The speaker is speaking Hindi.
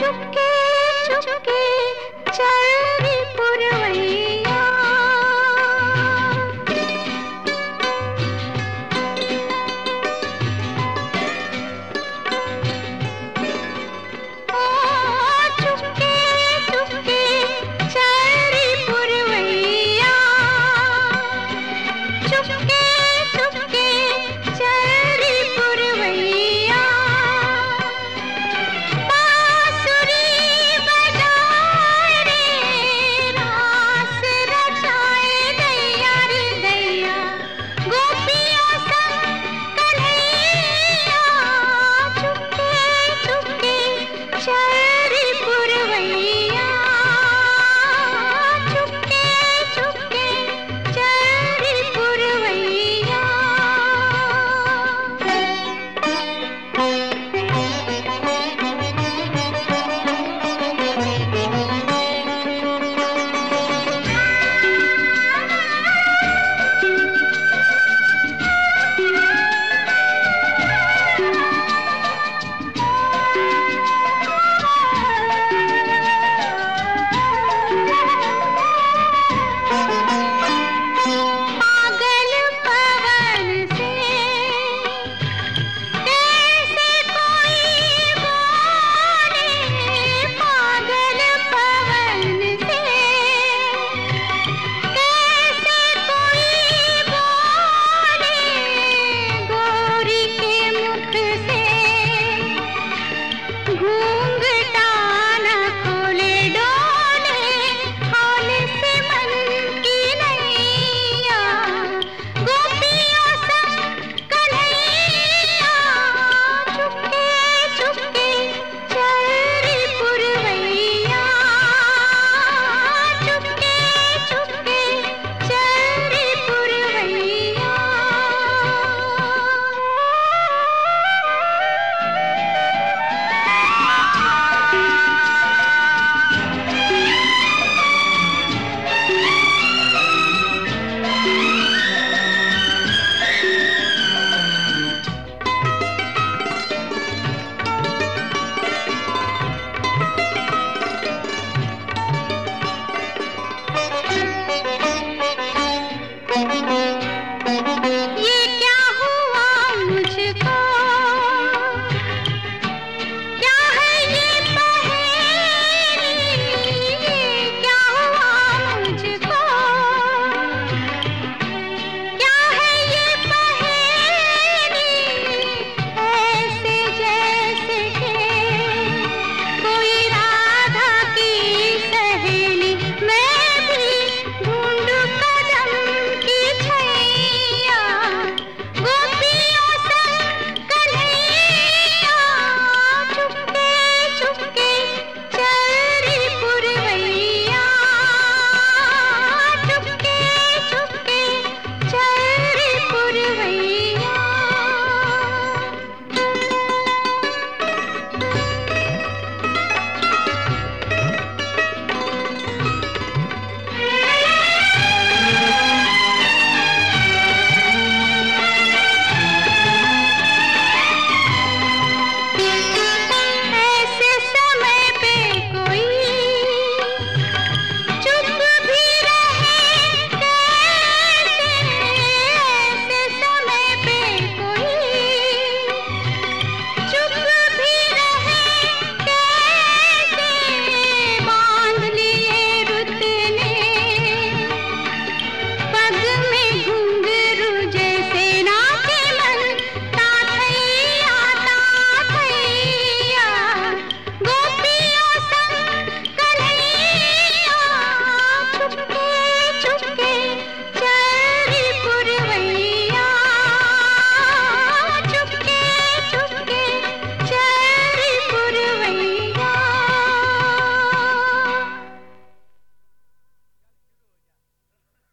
चुपके चुपके चल